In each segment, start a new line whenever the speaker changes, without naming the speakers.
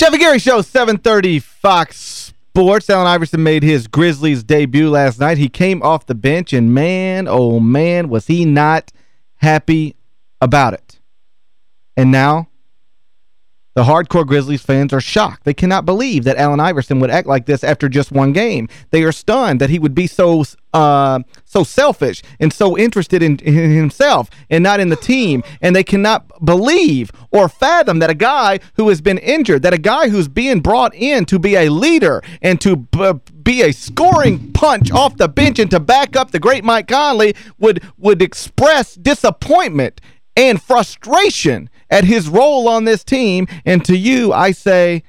Geoff and Gary Show, 730 Fox Sports. Allen Iverson made his Grizzlies debut last night. He came off the bench, and man, oh man, was he not happy about it. And now the hardcore Grizzlies fans are shocked. They cannot believe that Allen Iverson would act like this after just one game. They are stunned that he would be so uh, so selfish and so interested in, in, himself and not in the team. And they cannot believe or fathom that a guy who has been injured, that a guy who's being brought in to be a leader and to be a scoring punch off the bench and to back up the great Mike Conley would would express disappointment and frustration at his role on this team. And to you, I say,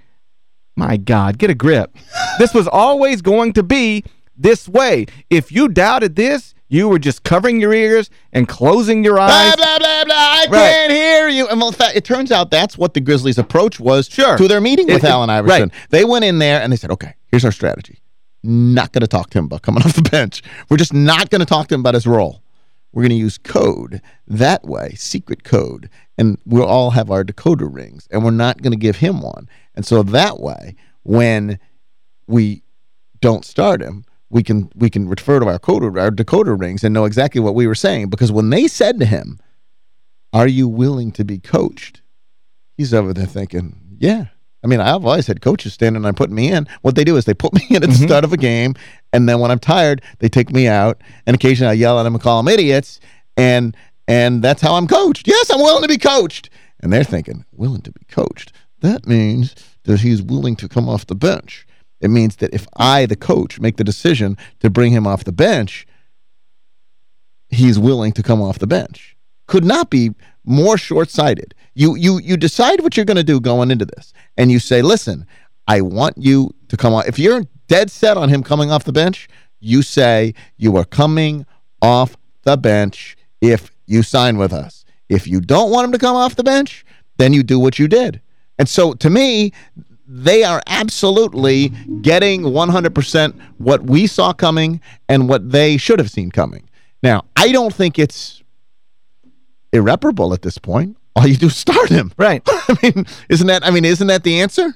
my God, get a grip. this was always going to be this way. If you doubted this, you were just covering your ears and closing your eyes.
Blah, blah, blah, blah. I right. can't hear you. And well, in fact, it turns out that's what the Grizzlies' approach was
sure.
to their meeting with it, Allen Iverson.
Right.
They went in there and they said, okay, here's our strategy. Not going to talk to him about coming off the bench. We're just not going to talk to him about his role. We're going to use code that way, secret code, and we'll all have our decoder rings, and we're not going to give him one. And so that way, when we don't start him, we can we can refer to our coder our decoder rings and know exactly what we were saying because when they said to him, "Are you willing to be coached?" He's over there thinking, "Yeah." I mean, I've always had coaches standing and I'm putting me in. What they do is they put me in at the mm -hmm. start of a game, and then when I'm tired, they take me out, and occasionally I yell at them and call them idiots, and and that's how I'm coached. Yes, I'm willing to be coached. And they're thinking, willing to be coached. That means that he's willing to come off the bench. It means that if I, the coach, make the decision to bring him off the bench, he's willing to come off the bench. Could not be more short-sighted. You, you, you decide what you're going to do going into this, and you say, listen, I want you to come on. If you're dead set on him coming off the bench, you say you are coming off the bench if you sign with us. If you don't want him to come off the bench, then you do what you did. And so to me, they are absolutely getting 100% what we saw coming and what they should have seen coming. Now, I don't think it's irreparable at this point. All you do is start him.
Right.
I mean, isn't that I mean, isn't that the answer?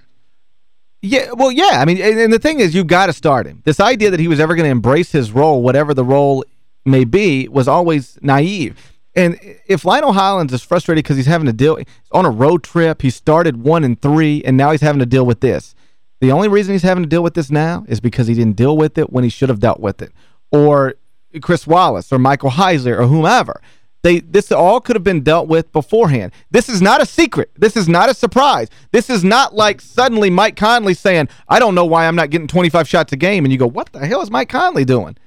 Yeah, well, yeah. I mean, and the thing is, you've got to start him. This idea that he was ever going to embrace his role, whatever the role may be, was always naive. And if Lionel Hollins is frustrated because he's having to deal on a road trip, he started one and three, and now he's having to deal with this. The only reason he's having to deal with this now is because he didn't deal with it when he should have dealt with it. Or Chris Wallace or Michael Heisley or whomever. They This all could have been dealt with beforehand. This is not a secret. This is not a surprise. This is not like suddenly Mike Conley saying, I don't know why I'm not getting 25 shots a game. And you go, what the hell is Mike Conley doing?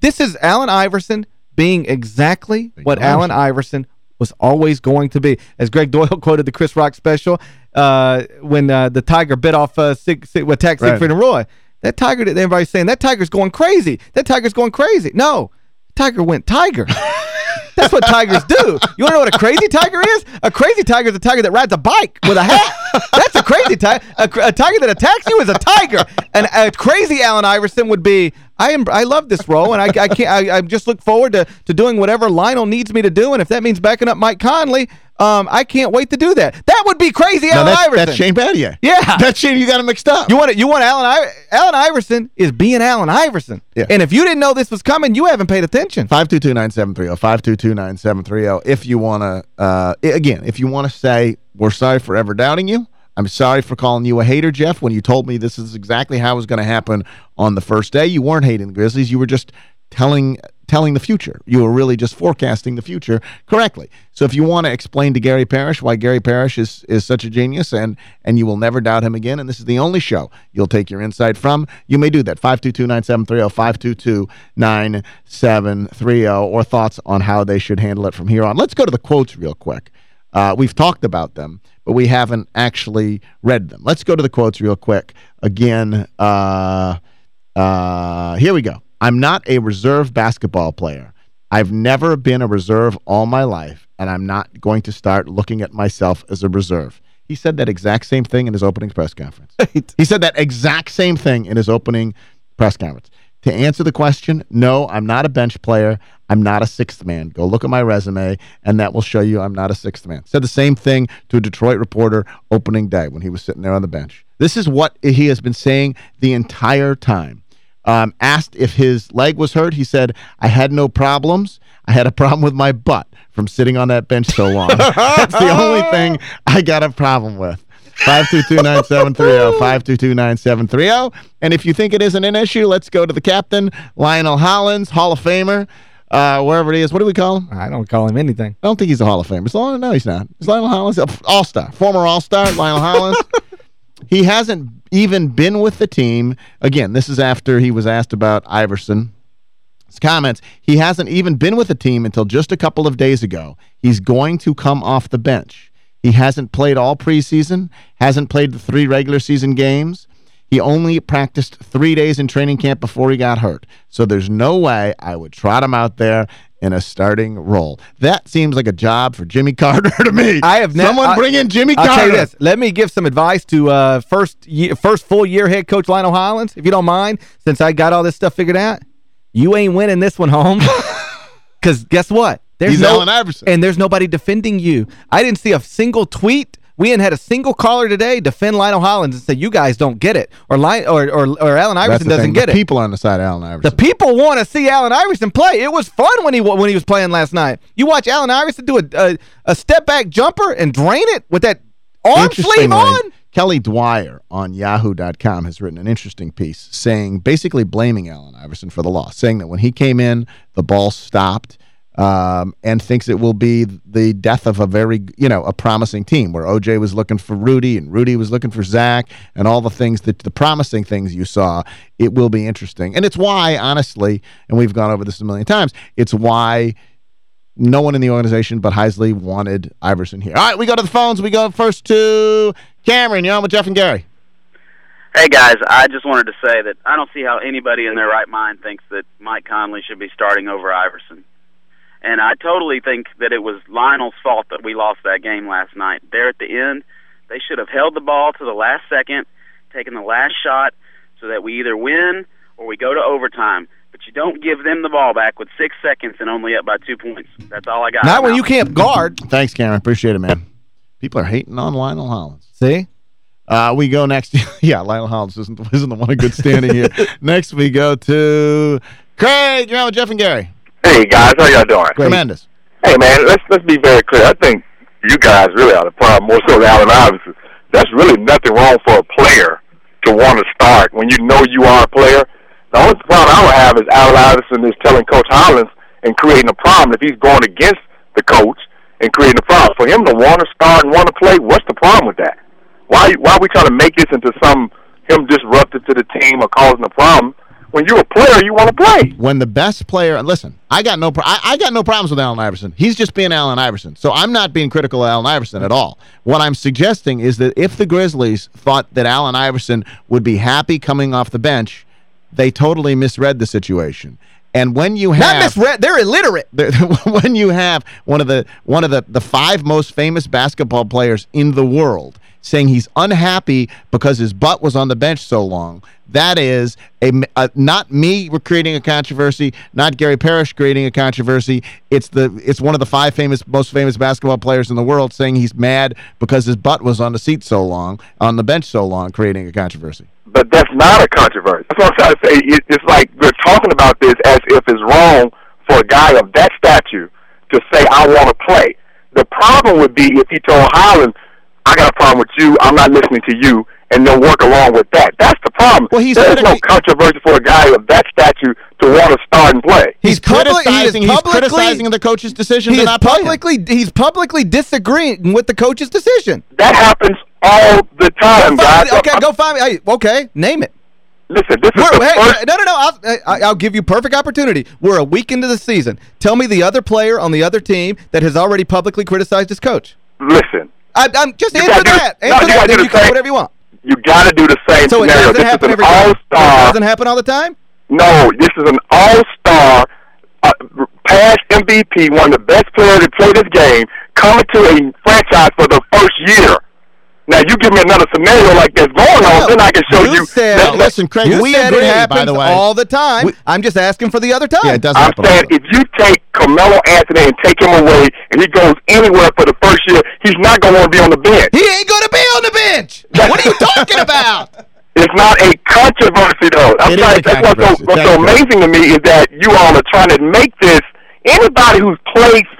This is Allen Iverson being exactly what Allen Iverson was always going to be. As Gregg Doyel quoted the Chris Rock special, uh, when uh, the Tiger bit off uh, Sig, Sig, attacked right. Siegfried and Roy. That Tiger, everybody's saying, that Tiger's going crazy. That Tiger's going crazy. No, Tiger went Tiger. That's what tigers do. You want to know what a crazy tiger is? A crazy tiger is a tiger that rides a bike with a hat. That's a crazy tiger. A, a, tiger that attacks you is a tiger. And a crazy Allen Iverson would be, I am I love this role, and I, I can't. I, I just look forward to to doing whatever Lionel needs me to do, and if that means backing up Mike Conley, um, I can't wait to do that. That would be crazy, Allen
that's,
Iverson.
That's Shane Battier.
Yeah,
that's Shane. You got him mixed up.
You want it? You want Allen? I Allen Iverson is being Allen Iverson.
Yeah.
And if you didn't know this was coming, you haven't paid attention.
Five two two nine seven three zero. Five two two nine seven three zero. If you want to, uh, again, if you want to say we're sorry for ever doubting you. I'm sorry for calling you a hater, Geoff, when you told me this is exactly how it was going to happen on the first day. You weren't hating the Grizzlies. You were just telling telling the future. You were really just forecasting the future correctly. So if you want to explain to Gary Parrish why Gary Parrish is is such a genius and and you will never doubt him again and this is the only show you'll take your insight from, you may do that. 522-9730, 522-9730 or thoughts on how they should handle it from here on. Let's go to the quotes real quick. Uh, we've talked about them but we haven't actually read them. Let's go to the quotes real quick. Again, uh, uh, here we go. I'm not a reserve basketball player. I've never been a reserve all my life, and I'm not going to start looking at myself as a reserve. He said that exact same thing in his opening press conference. Right. He said that exact same thing in his opening press conference. To answer the question, no, I'm not a bench player. I'm not a sixth man. Go look at my resume, and that will show you I'm not a sixth man. Said the same thing to a Detroit reporter opening day when he was sitting there on the bench. This is what he has been saying the entire time. Um, asked if his leg was hurt, he said, I had no problems. I had a problem with my butt from sitting on that bench so long. That's the only thing I got a problem with. 522-9730, 522-9730. And if you think it isn't an issue, let's go to the captain, Lionel Hollins, Hall of Famer, uh, wherever it is. What do we call him?
I don't call him anything.
I don't think he's a Hall of Famer. No, he's not. Is Lionel Hollins? All-star. Former All-Star, Lionel Hollins. he hasn't even been with the team. Again, this is after he was asked about Iverson. His comments, he hasn't even been with the team until just a couple of days ago. He's going to come off the bench. He hasn't played all preseason, hasn't played the three regular season games. He only practiced three days in training camp before he got hurt. So there's no way I would trot him out there in a starting role. That seems like a job for Jimmy Carter to me.
I have
Someone bring in Jimmy
I'll
Carter.
this. Let me give some advice to uh, first year, first full year head coach Lionel Hollins, if you don't mind, since I got all this stuff figured out. You ain't winning this one home. Because guess what?
There's He's no, Allen Iverson.
And there's nobody defending you. I didn't see a single tweet. We ain't had a single caller today defend Lionel Hollins and say, you guys don't get it. Or or, or, or Allen Iverson doesn't thing. get
the
it.
people on the side of Allen Iverson.
The people want to see Allen Iverson play. It was fun when he when he was playing last night. You watch Allen Iverson do a, a, a step-back jumper and drain it with that arm sleeve on.
Kelly Dwyer on Yahoo.com has written an interesting piece saying, basically blaming Allen Iverson for the loss, saying that when he came in, the ball stopped um, and thinks it will be the death of a very, you know, a promising team where OJ was looking for Rudy and Rudy was looking for Zach and all the things that the promising things you saw. It will be interesting. And it's why, honestly, and we've gone over this a million times, it's why no one in the organization but Heisley wanted Iverson here. All right, we go to the phones. We go first to Cameron, you're on with Geoff and Gary.
Hey, guys, I just wanted to say that I don't see how anybody in their right mind thinks that Mike Conley should be starting over Iverson. And I totally think that it was Lionel's fault that we lost that game last night. There at the end, they should have held the ball to the last second, taken the last shot, so that we either win or we go to overtime but you don't give them the ball back with six seconds and only up by two points. That's all I got.
Not when you can't guard.
Thanks, Cameron. Appreciate it, man. People are hating on Lionel Hollins.
See?
Uh, we go next. yeah, Lionel Hollins isn't, isn't the one in good standing here. next, we go to Craig. You're on with Geoff and Gary.
Hey, guys. How y'all doing?
Tremendous.
Hey, man, let's let's be very clear. I think you guys really are the problem, more so than Allen Iverson. There's really nothing wrong for a player to want to start when you know you are a player the only problem I would have is Allen Iverson is telling Coach Hollins and creating a problem if he's going against the coach and creating a problem. For him to want to start and want to play, what's the problem with that? Why why are we trying to make this into some him disruptive to the team or causing a problem? When you're a player, you want to play.
When the best player, and listen, I got no I, I got no problems with Allen Iverson. He's just being Allen Iverson. So I'm not being critical of Allen Iverson at all. What I'm suggesting is that if the Grizzlies thought that Allen Iverson would be happy coming off the bench they totally misread the situation. And when you have
Not misread, they're illiterate.
when you have one of the one of the the five most famous basketball players in the world saying he's unhappy because his butt was on the bench so long, that is a, a not me creating a controversy, not Gary Parrish creating a controversy. It's the it's one of the five famous most famous basketball players in the world saying he's mad because his butt was on the seat so long, on the bench so long, creating a controversy
but that's not a controversy. That's what I'm trying to say. It's like we're talking about this as if it's wrong for a guy of that stature to say, I want to play. The problem would be if he told Holland, I got a problem with you, I'm not listening to you, and then work along with that. That's the problem. Well, he's There's no controversy for a guy of that stature to want to start and play.
He's, he's criticizing, he he's criticizing the coach's decision he to not
publicly, He's publicly disagreeing with the coach's decision.
That happens all the time, guys.
okay, go find me. Hey, okay, name it.
Listen, this is We're,
hey, first... No, no, no. I'll, I'll give you perfect opportunity. We're a week into the season. Tell me the other player on the other team that has already publicly criticized his coach.
Listen.
I, am just answer that. Do, answer no, that, then you can do whatever you want.
You got to do the same
so
scenario.
It doesn't happen every time? It doesn't happen all the time?
No, this is an all-star, uh, past MVP, one of the best players to play this game, coming to a franchise for the first year. Now, you give me another scenario like that's going hold on. Then I can show
you.
you.
Said,
Now, listen, Craig,
you
we
said
agree,
it happens
by the way.
all the time.
We-
I'm just asking for the other time.
Yeah, it does
I'm
happen.
saying if you take Carmelo Anthony and take him away, and he goes anywhere for the first year, he's not going to be on the bench.
He ain't going to be on the bench. what are you talking about?
It's not a controversy, though. I'm
It is
sorry,
a
that's what's so,
controversy.
what's so amazing to me is that you all are trying to make this anybody who's played sports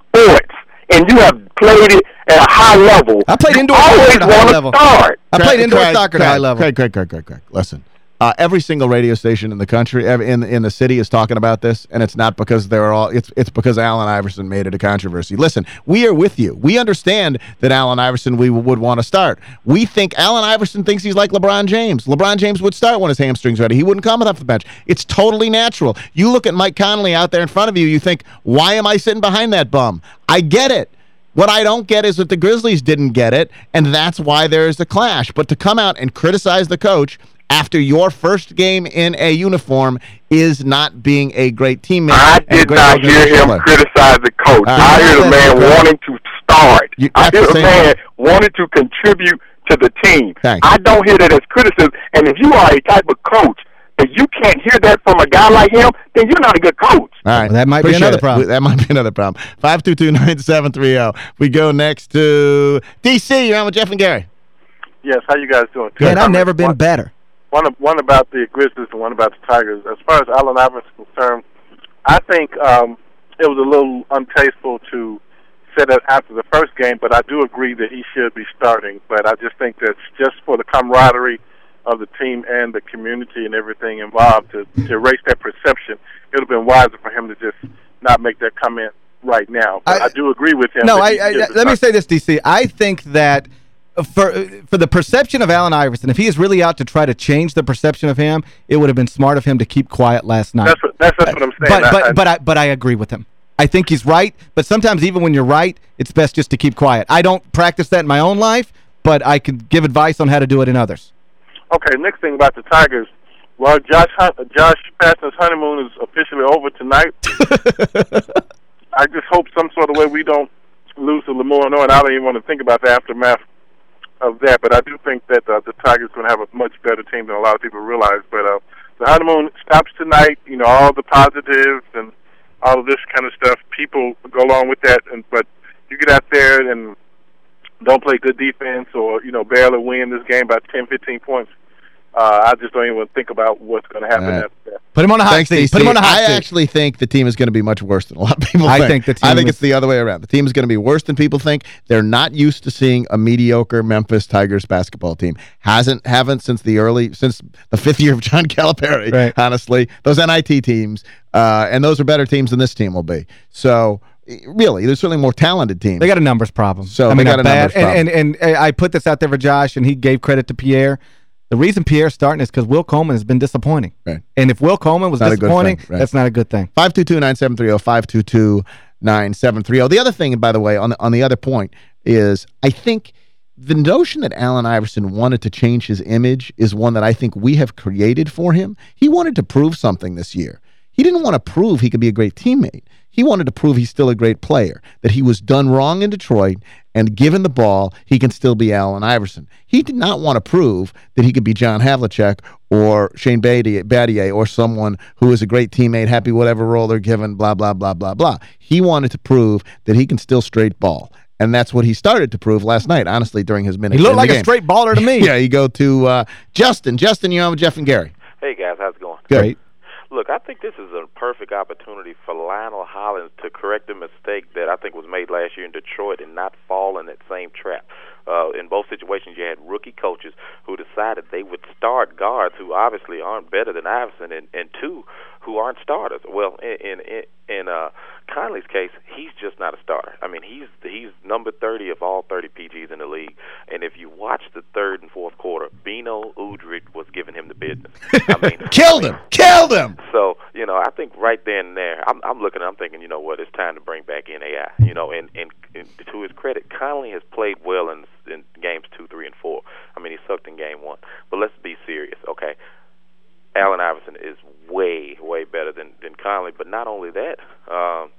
and you have played it at a high level.
I played indoor
always
soccer at a high
wanna
level.
Start.
I played indoor
Craig,
soccer at a
Craig,
high level.
Craig, Craig, Craig, Craig, Craig. Listen. Uh, every single radio station in the country, in in the city, is talking about this, and it's not because they're all. It's it's because Allen Iverson made it a controversy. Listen, we are with you. We understand that Allen Iverson we would want to start. We think Allen Iverson thinks he's like LeBron James. LeBron James would start when his hamstrings ready. He wouldn't come off the bench. It's totally natural. You look at Mike Conley out there in front of you, you think, why am I sitting behind that bum? I get it. What I don't get is that the Grizzlies didn't get it, and that's why there is a clash. But to come out and criticize the coach after your first game in a uniform is not being a great teammate.
I did not hear him
player.
criticize the coach.
All right.
I hear the man
Craig.
wanting to start.
You-
I
that's
hear
the
the man
thing.
wanting to contribute to the team.
Thanks.
I don't hear that as criticism. And if you are a type of coach that you can't hear that from a guy like him, then you're not a good coach.
All right.
Well, that might be another
it.
problem.
That might be another problem. 522-9730. We go next to D.C. You're on with Geoff and Gary.
Yes, how you guys doing?
Man, I've never been better.
One, one about the Grizzlies and one about the Tigers. As far as Allen Iverson is concerned, I think um, it was a little untasteful to set it after the first game, but I do agree that he should be starting. But I just think that's just for the camaraderie of the team and the community and everything involved to, to erase that perception. It would have been wiser for him to just not make that comment right now. But
I-
I, do agree with him.
No, I, I, let me say this, DC. I think that for for the perception of Allen Iverson, if he is really out to try to change the perception of him, it would have been smart of him to keep quiet last night.
That's what, that's, that's what I'm saying.
but
I-
but
I-
but I but I agree with him. I think he's right, but sometimes even when you're right, it's best just to keep quiet. I don't practice that in my own life, but I can give advice on how to do it in others.
Okay, next thing about the Tigers. Well, Josh Josh Pastner's honeymoon is officially over tonight. I just hope some sort of way we don't lose to Lamar and I don't even want to think about the aftermath of that. But I do think that uh, the Tigers going to have a much better team than a lot of people realize. But uh, the honeymoon stops tonight. You know, all the positives and all of this kind of stuff. People go along with that, and but you get out there and don't play good defense or you know barely win this game by 10, 15 points. Uh, I just don't even think about what's going to happen
All right.
after that.
Put him on a hot
Thanks,
seat.
DC.
Put him on a hot
I
seat.
actually think the team is going to be much worse than a lot of people
I
think.
think the team I
think
is-
it's the other way around. The team is going to be worse than people think. They're not used to seeing a mediocre Memphis Tigers basketball team. Hasn't haven't since the early since the fifth year of John Calipari,
Right.
honestly. Those NIT teams uh, and those are better teams than this team will be. So really, there's certainly more talented teams.
They got a numbers problem.
So
I
they
mean,
got a
bad.
numbers
and, and, and I put this out there for Josh, and he gave credit to Pierre. The reason Pierre's starting is because Will Coleman has been disappointing.
Right.
And if Will Coleman was
Not
disappointing,
right.
that's not a good thing.
522-9730, 522-9730. The other thing, by the way, on the, on the other point is I think the notion that Allen Iverson wanted to change his image is one that I think we have created for him. He wanted to prove something this year. He didn't want to prove he could be a great teammate. He wanted to prove he's still a great player, that he was done wrong in Detroit, and given the ball, he can still be Allen Iverson. He did not want to prove that he could be John Havlicek or Shane Battier, Battier or someone who is a great teammate, happy whatever role they're given, blah, blah, blah, blah, blah. He wanted to prove that he can still straight ball. And that's what he started to prove last night, honestly, during his minutes
He looked
in the
like a straight baller to me.
yeah, you go to uh, Justin. Justin, you're on with Geoff and Gary.
Hey guys, how's it going?
Good.
Great.
Look, I think this is a perfect opportunity for Lionel Hollins to correct a mistake that I think was made last year in Detroit and not fall in that same trap. Uh, in both situations, you had rookie coaches who decided they would start guards who obviously aren't better than Iverson, and, and two who aren't starters. Well, in in, in uh, Conley's case, he's just not a starter. I mean, he's he's number 30 of all 30 PGs in the league, and if you watch the third and fourth quarter, Beno Udrih was giving him the business. I mean,
Killed him. Killed him.
so you know, I think right then and there, I'm, I'm looking, I'm thinking, you know what, it's time to bring back NAI. You know, and, and, and to his credit, Conley has played well in in games two, three, and four. I mean, he sucked in game one. But let's be serious, okay? Allen Iverson is way, way better than than Conley. But not only that, um,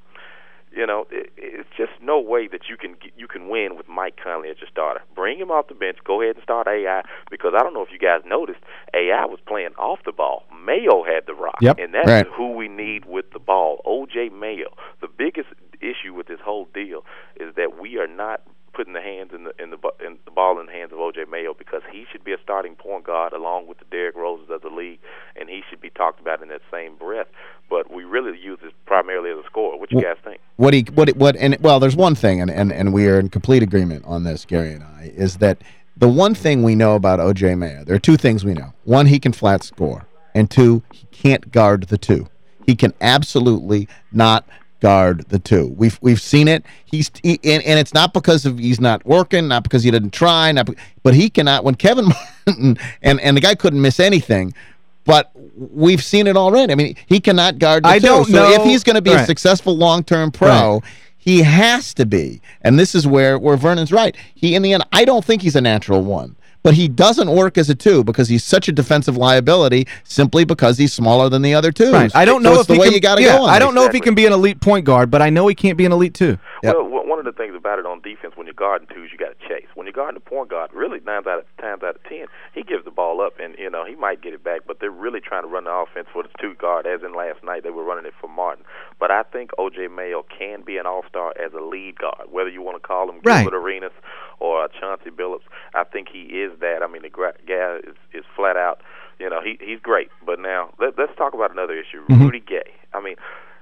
you know, it, it's just no way that you can get- you can win with Mike Conley as your starter. Bring bring him off the bench, go ahead and start AI because I don't know if you guys noticed, AI was playing off the ball. Mayo had the rock,
Yep.
and that's
Right.
who we need with the ball. OJ Mayo. The biggest issue with this whole deal is that we are not putting the hands in the in the in the ball in the hands of OJ Mayo because he should be a starting point guard along with the Derrick Roses of the league, and he should be talked about in that same breath. But we really use this primarily as a scorer. What you
Well-
guys think?
What he what what and well there's one thing and, and and we are in complete agreement on this Gary and I is that the one thing we know about OJ Mayo there are two things we know. One he can flat score and two he can't guard the two. He can absolutely not guard the two. We've we've seen it. He's he, and, and it's not because of he's not working not because he didn't try not but he cannot when Kevin Martin and and the guy couldn't miss anything but we've seen it already. I mean, he cannot guard the
I
two.
don't
so
know-
if he's going to be a successful long-term pro, he has to be. And this is where, where Vernon's right. He, in the end, I don't think he's a natural one. But he doesn't work as a two because he's such a defensive liability simply because he's smaller than the other twos.
Right. I don't
So
know
it's
if
the
he
way
can,
you got to
yeah,
go on
I don't know if he can be an elite point guard, but I know he can't be an elite two.
Yep.
Well, one- one of the things about it on defense, when you're guarding twos, you got to chase. When you're guarding the point guard, really nine out of times out of ten, he gives the ball up, and you know he might get it back, but they're really trying to run the offense for the two guard. As in last night, they were running it for Martin. But I think O.J. Mayo can be an all-star as a lead guard, whether you want to call him
Right.
Gilbert Arenas or Chauncey Billups. I think he is that. I mean, the guy is is flat out. You know, he he's great. But now let, let's talk about another issue.
Mhm.
Rudy Gay. I mean,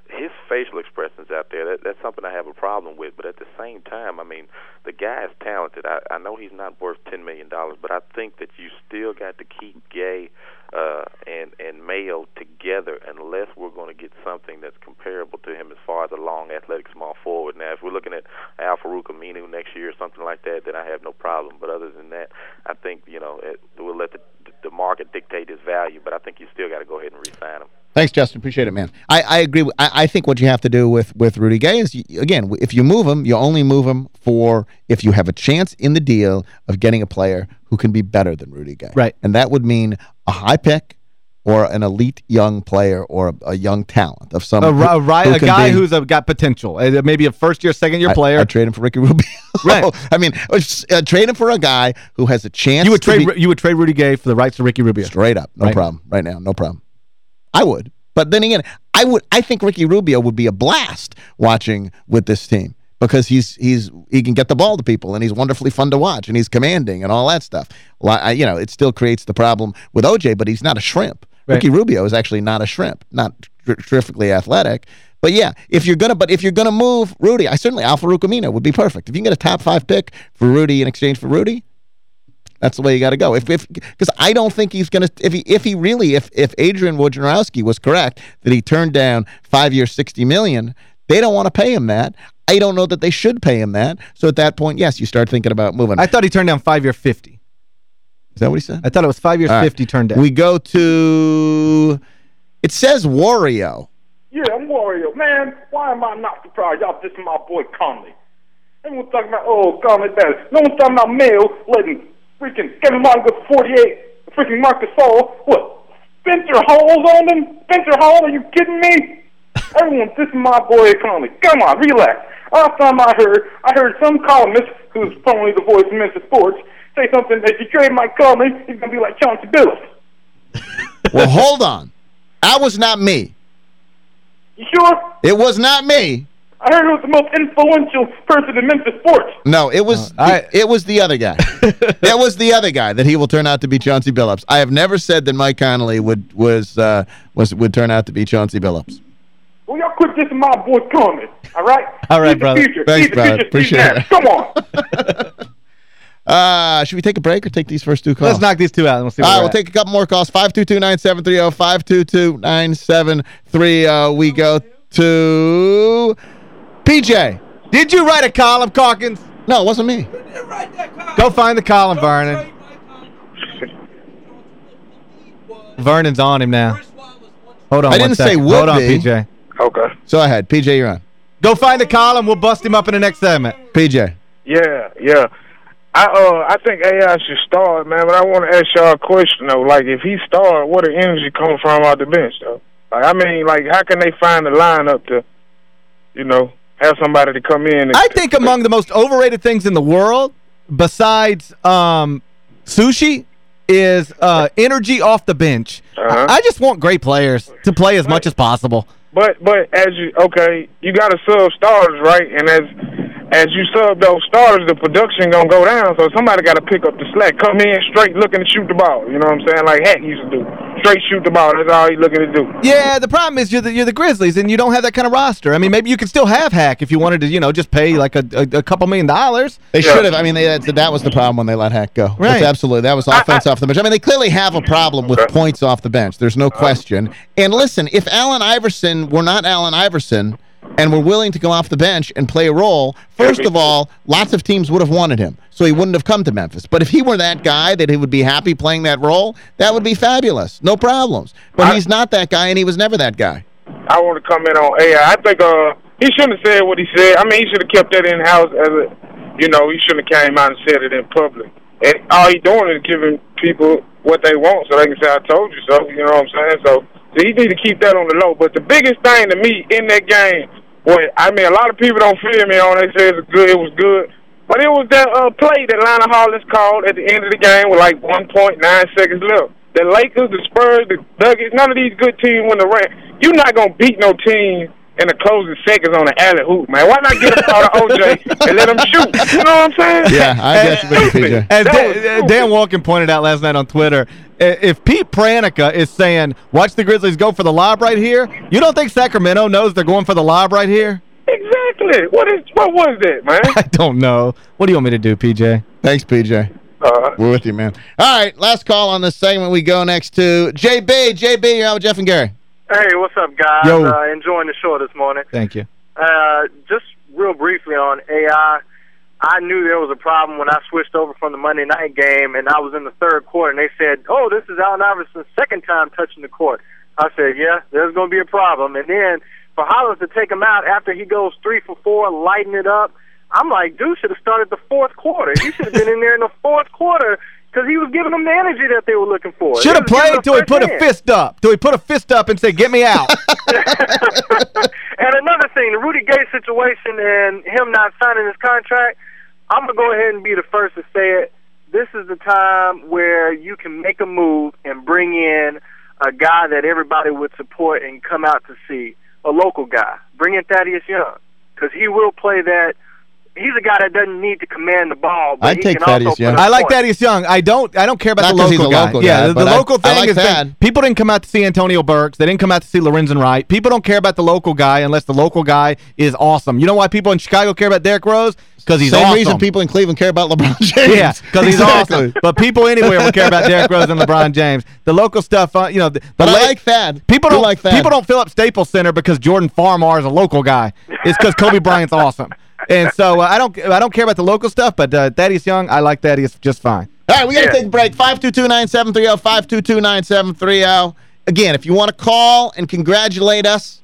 his facial expressions out there, that, that's something I have a problem with. But at the same time, I mean, the guy is talented. I, I know he's not worth $10 million, but I think that you still got to keep Gay uh, and, and Mayo together unless we're going to get something that's comparable to him as far as a long, athletic small forward. Now, if we're looking at Al-Farouq Aminu next year or something like that, then I have no problem. But other than that, I think, you know, it, we'll let the, the market dictate his value, but I think you still got to go ahead and re-sign him.
Thanks, Justin. Appreciate it, man. I, I agree. I, I think what you have to do with, with Rudy Gay is, you, again, if you move him, you only move him for if you have a chance in the deal of getting a player who can be better than Rudy Gay.
Right.
And that would mean a high pick or an elite young player or a, a young talent of some
A, ri- a,
who
a guy
be-
who's a, got potential, uh, maybe a first-year, second-year
I-
player.
I'd trade him for Ricky Rubio.
Right.
I mean, uh, trade him for a guy who has a chance
you would trade
be-
you would trade Rudy Gay for the rights to Ricky Rubio.
Straight up. No
Right.
problem. Right now. No problem. I would. But then again, I would I think Ricky Rubio would be a blast watching with this team because he's he's he can get the ball to people and he's wonderfully fun to watch and he's commanding and all that stuff. You know, it still creates the problem with OJ, but he's not a shrimp.
Right.
Ricky Rubio is actually not a shrimp, not ter- terrifically athletic. But yeah, if you're gonna, but if you're gonna move Rudy, I certainly Al-Farouq Aminu would be perfect. If you can get a top five pick for Rudy in exchange for Rudy, that's the way you got to go. If if because I don't think he's going to if he if he really if if Adrian Wojnarowski was correct that he turned down 5 years 60 million, they don't want to pay him that. I don't know that they should pay him that. So at that point, yes, you start thinking about moving.
I thought he turned down five-year 50.
Is that what he said?
I thought it was five years
All right.
50 turned down.
We go to it says Wario.
Yeah, I'm Wario. Man, why am I not surprised y'all dissing my boy Conley? Everyone's talking about, oh, Conley bad. No one's talking about Mayo letting freaking Kevin Martin go 48, freaking Marcus Gasol. What? Spencer Hawes on them? Spencer Hawes, are you kidding me? Everyone's dissing my boy Conley. Come on, relax. Last time I heard, I heard some columnist, who's formerly the voice of Memphis Sports, say something that if you trade Mike Conley, he's going to be like Chauncey Billups.
Well, hold on. That was not me.
You sure?
It was not me.
I heard it was the most influential person in Memphis sports.
No, it was
Uh, I-
the, it was the other guy. that was the other guy that he will turn out to be Chauncey Billups. I have never said that Mike Conley would was uh, was would turn out to be Chauncey Billups.
Well, y'all quit dissing my boy Conley, all right?
All right,
He's
brother.
Thanks,
He's
brother.
future
Appreciate it.
Come on.
Uh, should we take a break or take these first two calls?
Let's knock these two out and we'll see
All
where
right,
we're
we'll
at.
take a couple more calls. 522-9730, 522-9730. We go to PJ.
Did you write a column, Calkins?
No, it wasn't me.
Go find the column, Vernon. Vernon's on him now. Hold on
I didn't say
second.
would
Hold on,
be.
PJ.
Okay.
So I had PJ, you're on.
Go find the column. We'll bust him up in the next segment.
PJ.
Yeah, yeah. I uh I think AI should start, man, but I want to ask y'all a question though. Like if he start, where the energy come from out the bench though? Like I mean, like how can they find the lineup to, you know, have somebody to come in? And,
I think among the most overrated things in the world besides um, sushi is uh, energy off the bench.
Uh-huh.
I, I just want great players to play as much as possible.
But but as you okay, you got to sub starters, right? And as as you sub those starters, the production gonna go down. So somebody got to pick up the slack. Come in straight looking to shoot the ball. You know what I'm saying? Like Hack used to do. Straight shoot the ball. That's all he's looking to do.
Yeah, the problem is you're the, you're the Grizzlies, and you don't have that kind of roster. I mean, maybe you could still have Hack if you wanted to, you know, just pay like a, a, a couple million dollars.
They
Yeah.
should have. I mean, they, that, that was the problem when they let Hack go.
Right.
That's absolutely. That was offense off the bench. I mean, they clearly have a problem with
Okay.
points off the bench. There's no uh-huh. question. And listen, if Allen Iverson were not Allen Iverson and we were willing to go off the bench and play a role, first of all, lots of teams would have wanted him. So he wouldn't have come to Memphis. But if he were that guy that he would be happy playing that role, that would be fabulous. No problems. But
I-
he's not that guy, and he was never that guy.
I want to comment on AI. I think uh he shouldn't have said what he said. I mean, he should have kept that in house as a, you know, he shouldn't have came out and said it in public. And all he doing is giving people what they want, so they can say, "I told you so." You know what I'm saying? So, so he need to keep that on the low. But the biggest thing to me in that game, was, I mean, a lot of people don't feel me on. it. They say it's good. It was good. But it was that uh, play that Lionel Hollins called at the end of the game with like 1.9 seconds left. The Lakers, the Spurs, the Nuggets, none of these good teams win the rank. You're not going to beat no team in the closing seconds on an alley-oop, man. Why not get a part of OJ and let him shoot? You know what I'm saying?
Yeah, I get you, with PJ.
As Dan,
was.
Dan Wolken pointed out last night on Twitter, i- if Pete Pranica is saying, watch the Grizzlies go for the lob right here, you don't think Sacramento knows they're going for the lob right here?
Exactly. What is what was that, man?
I don't know. What do you want me to do, PJ?
Thanks, PJ.
Uh,
We're with you, man. All right, last call on this segment. We go next to JB. JB, you're on with Geoff and Gary.
Hey, what's up, guys?
Yo.
Uh, enjoying the show this morning.
Thank you.
Uh, just real briefly on AI. I knew there was a problem when I switched over from the Monday night game, and I was in the third quarter, and they said, "Oh, this is Allen Iverson's second time touching the court." I said, "Yeah, there's going to be a problem." And then for Hollins to take him out after he goes three for four, lighting it up, I'm like, dude should have started the fourth quarter. He should have been in there in the fourth quarter because he was giving them the energy that they were looking for.
Should have
He was giving
played till he put a fist up. Till he put a fist up and said, get me out.
and another thing, the Rudy Gay situation and him not signing his contract, I'm going to go ahead and be the first to say it. This is the time where you can make a move and bring in a guy that everybody would support and come out to see, a local guy. Bring in Thaddeus Young because he will play that. He's a guy that doesn't need to command the ball, but
I'd
he
take
can
Thaddeus
also put
Young.
up
I like
points.
Thaddeus Young. I don't I don't care about
Not
the
'cause
local
he's a
guy.
local
yeah,
guy,
the, the
but I-
local
I
thing
like
is that people didn't come out to see Antonio Burks. They didn't come out to see Lorenzen Wright. People don't care about the local guy unless the local guy is awesome. You know why people in Chicago care about Derrick Rose? Because he's awesome.
Same
awesome.
reason people in Cleveland care about LeBron James.
Yeah, because he's
Exactly.
awesome. But people anywhere will care about Derrick Rose and LeBron James. The local stuff, uh, you know, the, the
But I like Thad.
People
Do
don't
like Thad.
people don't fill up Staples Center because Jordan Farmar is a local guy. It's because Kobe Bryant's awesome. And so uh, I don't I don't care about the local stuff, but uh, Thaddeus Young, I like Thaddeus just fine.
All right, we got to
Yeah.
take a break. 522-9730, 522-9730. Again, if you want to call and congratulate us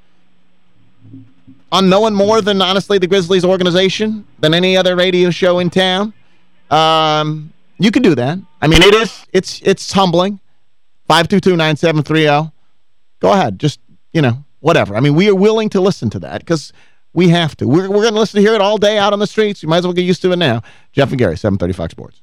on knowing more than, honestly, the Grizzlies organization than any other radio show in town, um, you can do that. I mean, it is, it's, it's humbling. 522-9730. Go ahead. Just, you know, whatever. I mean, we are willing to listen to that because we have to. We're, we're going to listen to hear it all day out on the streets. You might as well get used to it now. Geoff and Gary, 730 Fox Sports.